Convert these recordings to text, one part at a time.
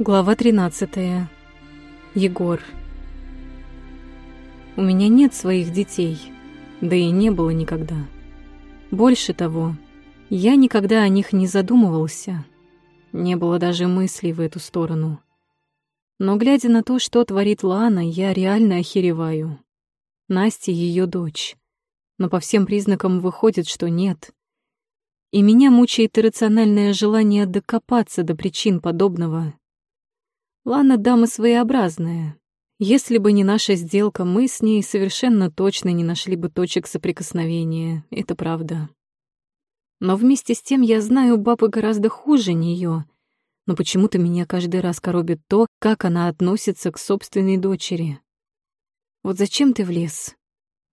Глава 13. Егор. У меня нет своих детей, да и не было никогда. Больше того, я никогда о них не задумывался. Не было даже мыслей в эту сторону. Но глядя на то, что творит Лана, я реально охереваю. Настя — ее дочь. Но по всем признакам выходит, что нет. И меня мучает иррациональное желание докопаться до причин подобного Лана дама своеобразная. Если бы не наша сделка, мы с ней совершенно точно не нашли бы точек соприкосновения, это правда. Но вместе с тем я знаю бабы гораздо хуже нее. Но почему-то меня каждый раз коробит то, как она относится к собственной дочери. Вот зачем ты влез?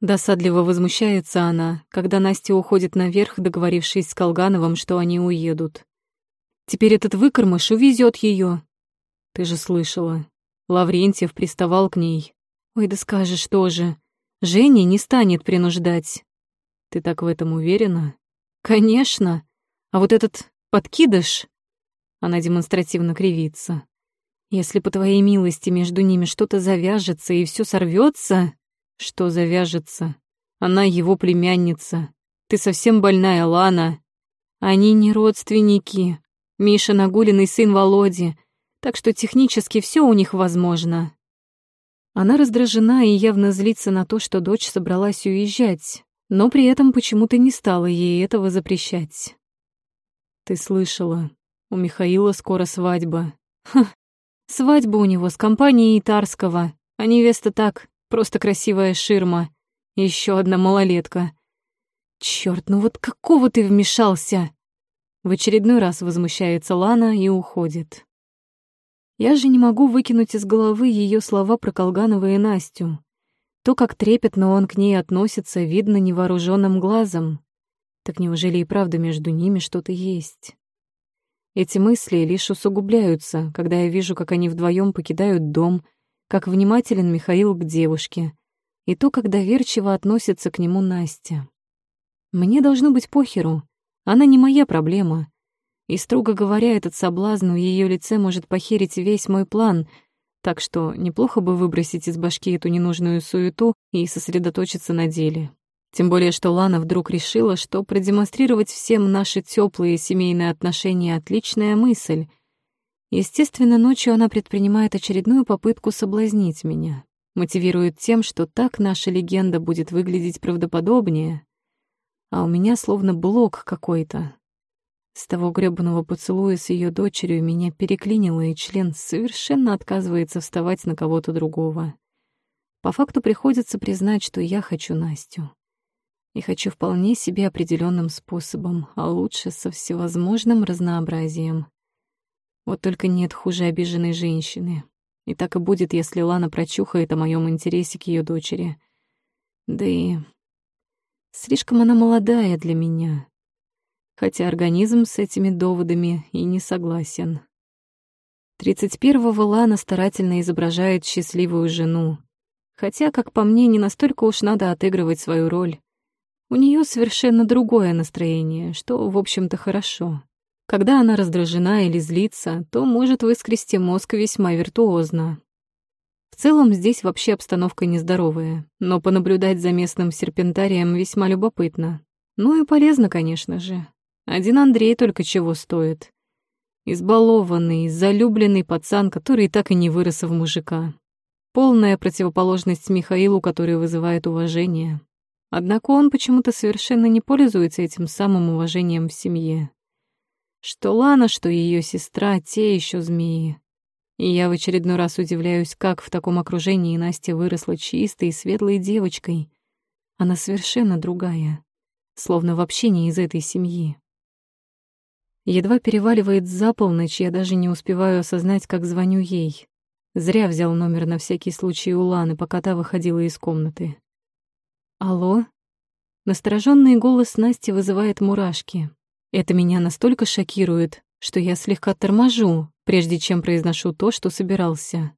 Досадливо возмущается она, когда Настя уходит наверх, договорившись с Колгановым, что они уедут. Теперь этот выкормыш увезет ее, ты же слышала. Лаврентьев приставал к ней. Ой, да скажешь тоже. Женя не станет принуждать. Ты так в этом уверена? Конечно. А вот этот подкидыш... Она демонстративно кривится. Если по твоей милости между ними что-то завяжется и все сорвется, что завяжется? Она его племянница. Ты совсем больная, Лана. Они не родственники. Миша Нагулиный сын Володи так что технически все у них возможно. Она раздражена и явно злится на то, что дочь собралась уезжать, но при этом почему-то не стала ей этого запрещать. «Ты слышала, у Михаила скоро свадьба». «Ха, свадьба у него с компанией Тарского, а невеста так, просто красивая ширма. Еще одна малолетка. Черт, ну вот какого ты вмешался?» В очередной раз возмущается Лана и уходит. Я же не могу выкинуть из головы ее слова про Колганова и Настю. То, как трепетно он к ней относится, видно невооруженным глазом. Так неужели и правда между ними что-то есть? Эти мысли лишь усугубляются, когда я вижу, как они вдвоем покидают дом, как внимателен Михаил к девушке, и то, как доверчиво относится к нему Настя. Мне должно быть похеру. Она не моя проблема. И, строго говоря, этот соблазн в ее лице может похерить весь мой план, так что неплохо бы выбросить из башки эту ненужную суету и сосредоточиться на деле. Тем более, что Лана вдруг решила, что продемонстрировать всем наши теплые семейные отношения — отличная мысль. Естественно, ночью она предпринимает очередную попытку соблазнить меня. Мотивирует тем, что так наша легенда будет выглядеть правдоподобнее. А у меня словно блок какой-то, с того грёбаного поцелуя с ее дочерью меня переклинило, и член совершенно отказывается вставать на кого-то другого. По факту приходится признать, что я хочу Настю. И хочу вполне себе определенным способом, а лучше со всевозможным разнообразием. Вот только нет хуже обиженной женщины. И так и будет, если Лана прочухает о моем интересе к ее дочери. Да и слишком она молодая для меня хотя организм с этими доводами и не согласен. 31-го Лана старательно изображает счастливую жену, хотя, как по мне, не настолько уж надо отыгрывать свою роль. У нее совершенно другое настроение, что, в общем-то, хорошо. Когда она раздражена или злится, то может выскрести мозг весьма виртуозно. В целом здесь вообще обстановка нездоровая, но понаблюдать за местным серпентарием весьма любопытно. Ну и полезно, конечно же. Один Андрей только чего стоит. Избалованный, залюбленный пацан, который так и не вырос в мужика. Полная противоположность Михаилу, который вызывает уважение. Однако он почему-то совершенно не пользуется этим самым уважением в семье. Что Лана, что ее сестра, те еще змеи. И я в очередной раз удивляюсь, как в таком окружении Настя выросла чистой и светлой девочкой. Она совершенно другая, словно вообще не из этой семьи. Едва переваливает за полночь, я даже не успеваю осознать, как звоню ей. Зря взял номер на всякий случай у Ланы, пока та выходила из комнаты. «Алло?» Настороженный голос Насти вызывает мурашки. Это меня настолько шокирует, что я слегка торможу, прежде чем произношу то, что собирался.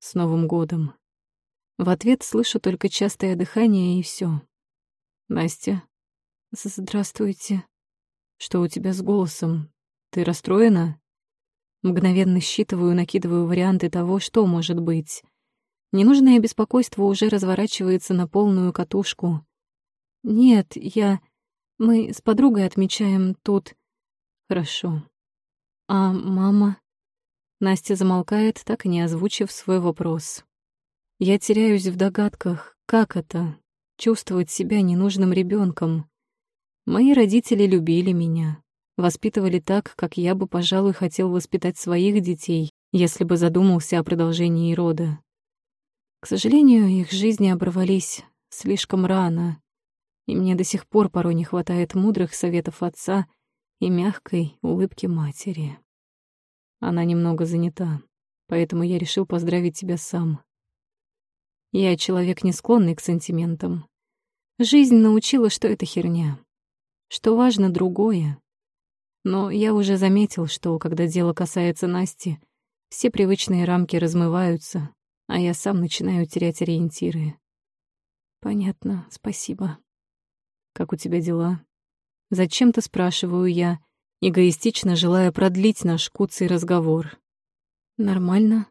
С Новым годом. В ответ слышу только частое дыхание и все. «Настя?» «Здравствуйте», что у тебя с голосом? Ты расстроена? Мгновенно считываю, накидываю варианты того, что может быть. Ненужное беспокойство уже разворачивается на полную катушку. Нет, я... Мы с подругой отмечаем тут... Хорошо. А мама... Настя замолкает, так и не озвучив свой вопрос. Я теряюсь в догадках, как это — чувствовать себя ненужным ребенком. Мои родители любили меня, воспитывали так, как я бы, пожалуй, хотел воспитать своих детей, если бы задумался о продолжении рода. К сожалению, их жизни оборвались слишком рано, и мне до сих пор порой не хватает мудрых советов отца и мягкой улыбки матери. Она немного занята, поэтому я решил поздравить тебя сам. Я человек не склонный к сантиментам. Жизнь научила, что это херня, что важно другое. Но я уже заметил, что, когда дело касается Насти, все привычные рамки размываются, а я сам начинаю терять ориентиры. Понятно, спасибо. Как у тебя дела? Зачем-то спрашиваю я, эгоистично желая продлить наш куцый разговор. Нормально.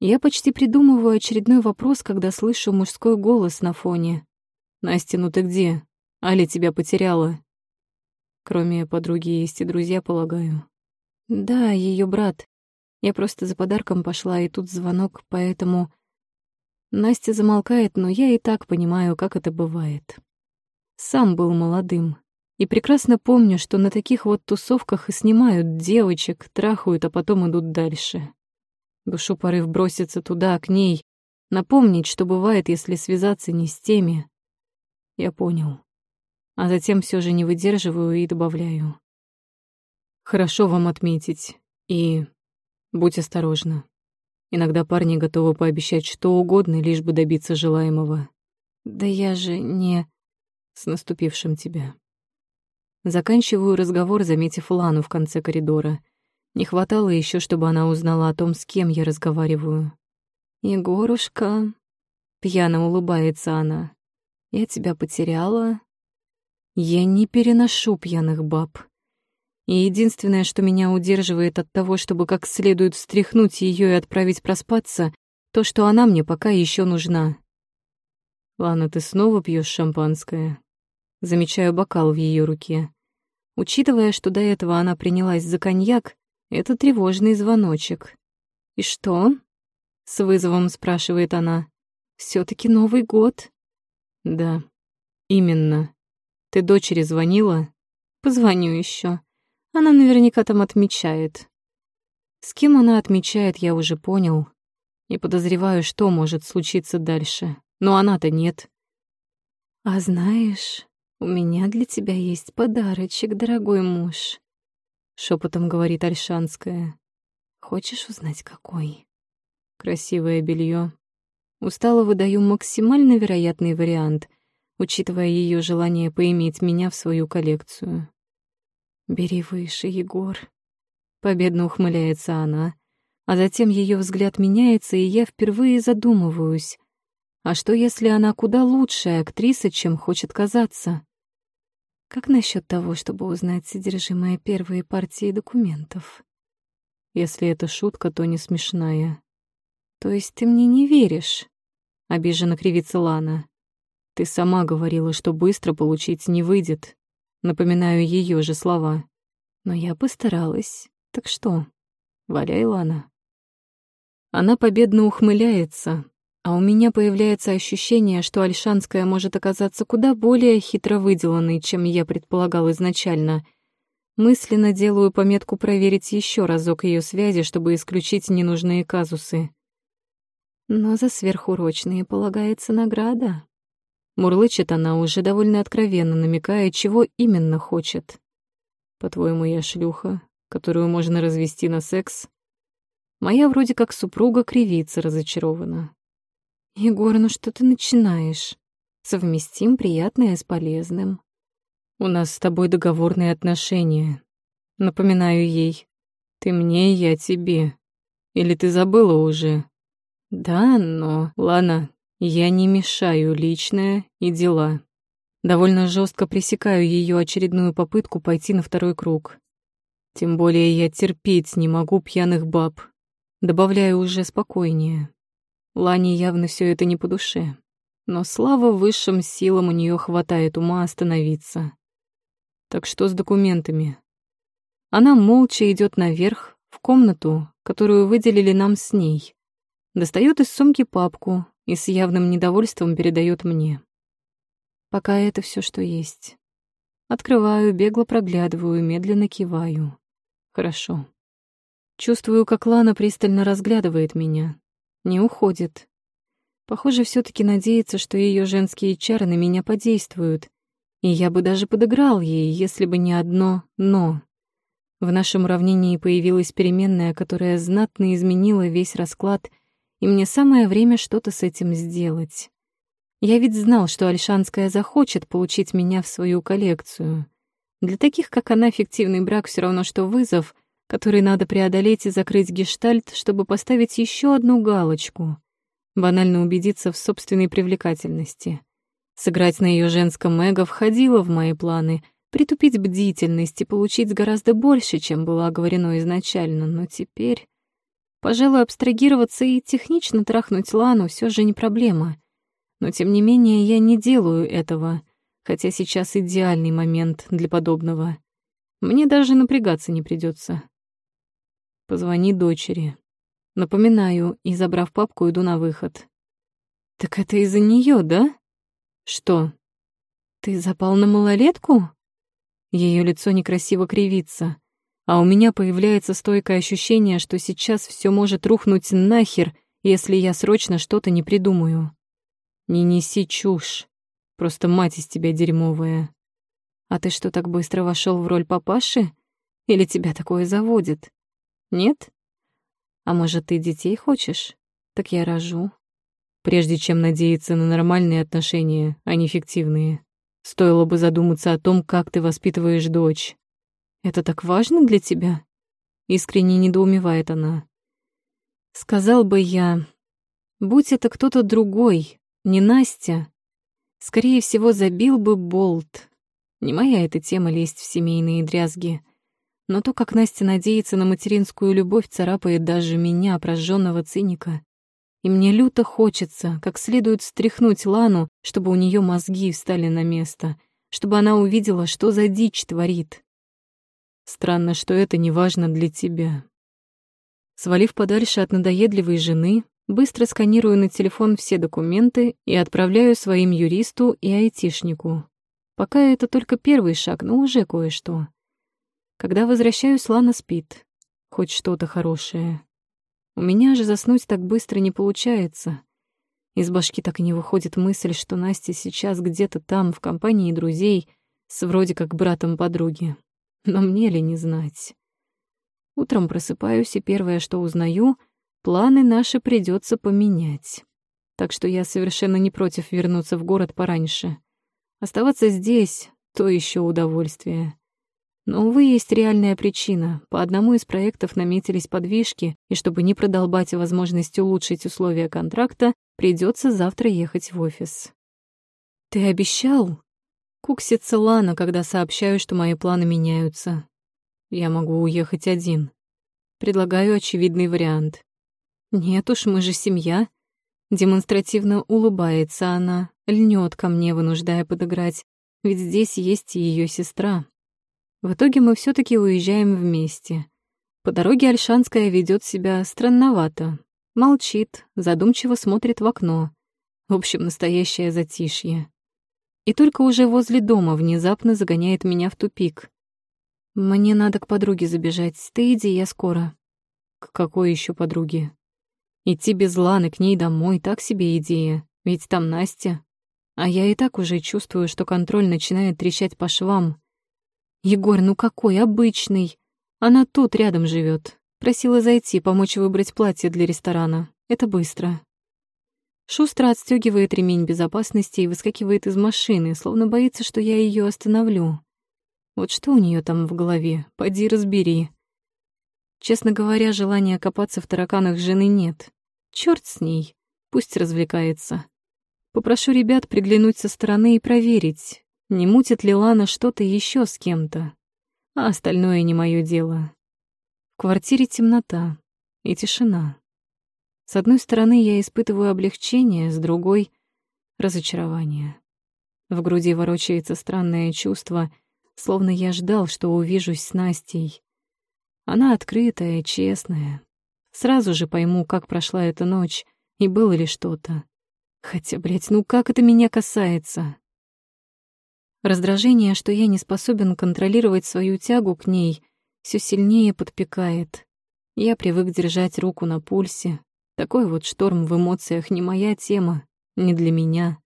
Я почти придумываю очередной вопрос, когда слышу мужской голос на фоне. «Настя, ну ты где? Аля тебя потеряла». Кроме подруги есть и друзья, полагаю. Да, ее брат. Я просто за подарком пошла, и тут звонок, поэтому... Настя замолкает, но я и так понимаю, как это бывает. Сам был молодым. И прекрасно помню, что на таких вот тусовках и снимают девочек, трахают, а потом идут дальше. Душу порыв броситься туда, к ней, напомнить, что бывает, если связаться не с теми. Я понял. А затем все же не выдерживаю и добавляю. Хорошо вам отметить. И будь осторожна. Иногда парни готовы пообещать что угодно, лишь бы добиться желаемого. Да я же не... С наступившим тебя. Заканчиваю разговор, заметив Лану в конце коридора — не хватало еще, чтобы она узнала о том, с кем я разговариваю. «Егорушка...» — пьяно улыбается она. «Я тебя потеряла...» Я не переношу пьяных баб. И единственное, что меня удерживает от того, чтобы как следует встряхнуть ее и отправить проспаться, то, что она мне пока еще нужна. Ладно, ты снова пьешь шампанское. Замечаю бокал в ее руке. Учитывая, что до этого она принялась за коньяк, это тревожный звоночек. «И что?» — с вызовом спрашивает она. все таки Новый год?» «Да, именно. Ты дочери звонила?» «Позвоню еще. Она наверняка там отмечает». С кем она отмечает, я уже понял. И подозреваю, что может случиться дальше. Но она-то нет. «А знаешь, у меня для тебя есть подарочек, дорогой муж», шепотом говорит Альшанская. Хочешь узнать, какой? Красивое белье. Устало выдаю максимально вероятный вариант, учитывая ее желание поиметь меня в свою коллекцию. Бери выше, Егор. Победно ухмыляется она, а затем ее взгляд меняется, и я впервые задумываюсь. А что, если она куда лучшая актриса, чем хочет казаться? Как насчет того, чтобы узнать содержимое первой партии документов? Если это шутка, то не смешная. То есть ты мне не веришь? Обиженно кривится Лана. Ты сама говорила, что быстро получить не выйдет. Напоминаю ее же слова. Но я постаралась. Так что? Валяй, Лана. Она победно ухмыляется, а у меня появляется ощущение, что Альшанская может оказаться куда более хитро выделанной, чем я предполагал изначально. Мысленно делаю пометку проверить еще разок ее связи, чтобы исключить ненужные казусы. Но за сверхурочные полагается награда. Мурлычет она уже довольно откровенно, намекая, чего именно хочет. По-твоему, я шлюха, которую можно развести на секс? Моя вроде как супруга кривится разочарованно. «Егор, ну что ты начинаешь? Совместим приятное с полезным». «У нас с тобой договорные отношения. Напоминаю ей. Ты мне, я тебе. Или ты забыла уже?» «Да, но...» «Ладно, я не мешаю личное и дела». Довольно жестко пресекаю ее очередную попытку пойти на второй круг. Тем более я терпеть не могу пьяных баб. Добавляю уже спокойнее. Лане явно все это не по душе. Но слава высшим силам у нее хватает ума остановиться. Так что с документами? Она молча идет наверх, в комнату, которую выделили нам с ней. Достает из сумки папку и с явным недовольством передает мне. Пока это все, что есть. Открываю, бегло проглядываю, медленно киваю. Хорошо. Чувствую, как Лана пристально разглядывает меня. Не уходит. Похоже, все таки надеется, что ее женские чары на меня подействуют. И я бы даже подыграл ей, если бы не одно «но». В нашем уравнении появилась переменная, которая знатно изменила весь расклад, и мне самое время что-то с этим сделать. Я ведь знал, что Альшанская захочет получить меня в свою коллекцию. Для таких, как она, фиктивный брак все равно, что вызов, который надо преодолеть и закрыть гештальт, чтобы поставить еще одну галочку. Банально убедиться в собственной привлекательности. Сыграть на ее женском эго входило в мои планы, притупить бдительность и получить гораздо больше, чем было оговорено изначально, но теперь... Пожалуй, абстрагироваться и технично трахнуть Лану все же не проблема. Но тем не менее я не делаю этого — хотя сейчас идеальный момент для подобного. Мне даже напрягаться не придется. Позвони дочери. Напоминаю, и, забрав папку, иду на выход. Так это из-за нее, да? Что? Ты запал на малолетку? Ее лицо некрасиво кривится, а у меня появляется стойкое ощущение, что сейчас все может рухнуть нахер, если я срочно что-то не придумаю. Не неси чушь. Просто мать из тебя дерьмовая. А ты что, так быстро вошел в роль папаши? Или тебя такое заводит? Нет? А может, ты детей хочешь? Так я рожу. Прежде чем надеяться на нормальные отношения, а не фиктивные, стоило бы задуматься о том, как ты воспитываешь дочь. Это так важно для тебя? Искренне недоумевает она. Сказал бы я, будь это кто-то другой, не Настя, Скорее всего, забил бы болт. Не моя эта тема лезть в семейные дрязги. Но то, как Настя надеется на материнскую любовь, царапает даже меня, прожженного циника. И мне люто хочется, как следует стряхнуть Лану, чтобы у нее мозги встали на место, чтобы она увидела, что за дичь творит. Странно, что это не важно для тебя. Свалив подальше от надоедливой жены, Быстро сканирую на телефон все документы и отправляю своим юристу и айтишнику. Пока это только первый шаг, но уже кое-что. Когда возвращаюсь, Лана спит. Хоть что-то хорошее. У меня же заснуть так быстро не получается. Из башки так и не выходит мысль, что Настя сейчас где-то там, в компании друзей, с вроде как братом подруги. Но мне ли не знать? Утром просыпаюсь, и первое, что узнаю — Планы наши придется поменять. Так что я совершенно не против вернуться в город пораньше. Оставаться здесь — то еще удовольствие. Но, увы, есть реальная причина. По одному из проектов наметились подвижки, и чтобы не продолбать возможность улучшить условия контракта, придется завтра ехать в офис. «Ты обещал?» Куксится Лана, когда сообщаю, что мои планы меняются. Я могу уехать один. Предлагаю очевидный вариант. Нет уж, мы же семья. Демонстративно улыбается она, льнет ко мне, вынуждая подыграть, ведь здесь есть и ее сестра. В итоге мы все таки уезжаем вместе. По дороге Альшанская ведет себя странновато. Молчит, задумчиво смотрит в окно. В общем, настоящее затишье. И только уже возле дома внезапно загоняет меня в тупик. «Мне надо к подруге забежать. Ты иди, я скоро». «К какой еще подруге?» Идти без Ланы к ней домой — так себе идея, ведь там Настя. А я и так уже чувствую, что контроль начинает трещать по швам. Егор, ну какой обычный. Она тут рядом живет. Просила зайти, помочь выбрать платье для ресторана. Это быстро. Шустро отстегивает ремень безопасности и выскакивает из машины, словно боится, что я ее остановлю. Вот что у нее там в голове? Поди разбери. Честно говоря, желания копаться в тараканах жены нет. Черт с ней, пусть развлекается. Попрошу ребят приглянуть со стороны и проверить, не мутит ли Лана что-то еще с кем-то. а остальное не мое дело. В квартире темнота и тишина. С одной стороны, я испытываю облегчение, с другой — разочарование. В груди ворочается странное чувство, словно я ждал, что увижусь с Настей. Она открытая, честная. Сразу же пойму, как прошла эта ночь и было ли что-то. Хотя, блядь, ну как это меня касается? Раздражение, что я не способен контролировать свою тягу к ней, все сильнее подпекает. Я привык держать руку на пульсе. Такой вот шторм в эмоциях не моя тема, не для меня.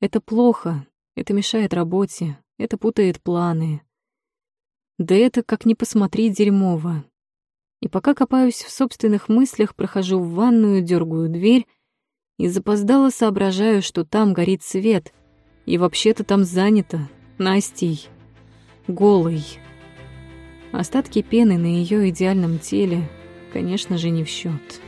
Это плохо, это мешает работе, это путает планы. Да это, как ни посмотри, дерьмово. И пока копаюсь в собственных мыслях, прохожу в ванную, дергаю дверь и запоздало соображаю, что там горит свет, и вообще-то там занято, Настей, голой. Остатки пены на ее идеальном теле, конечно же, не в счет.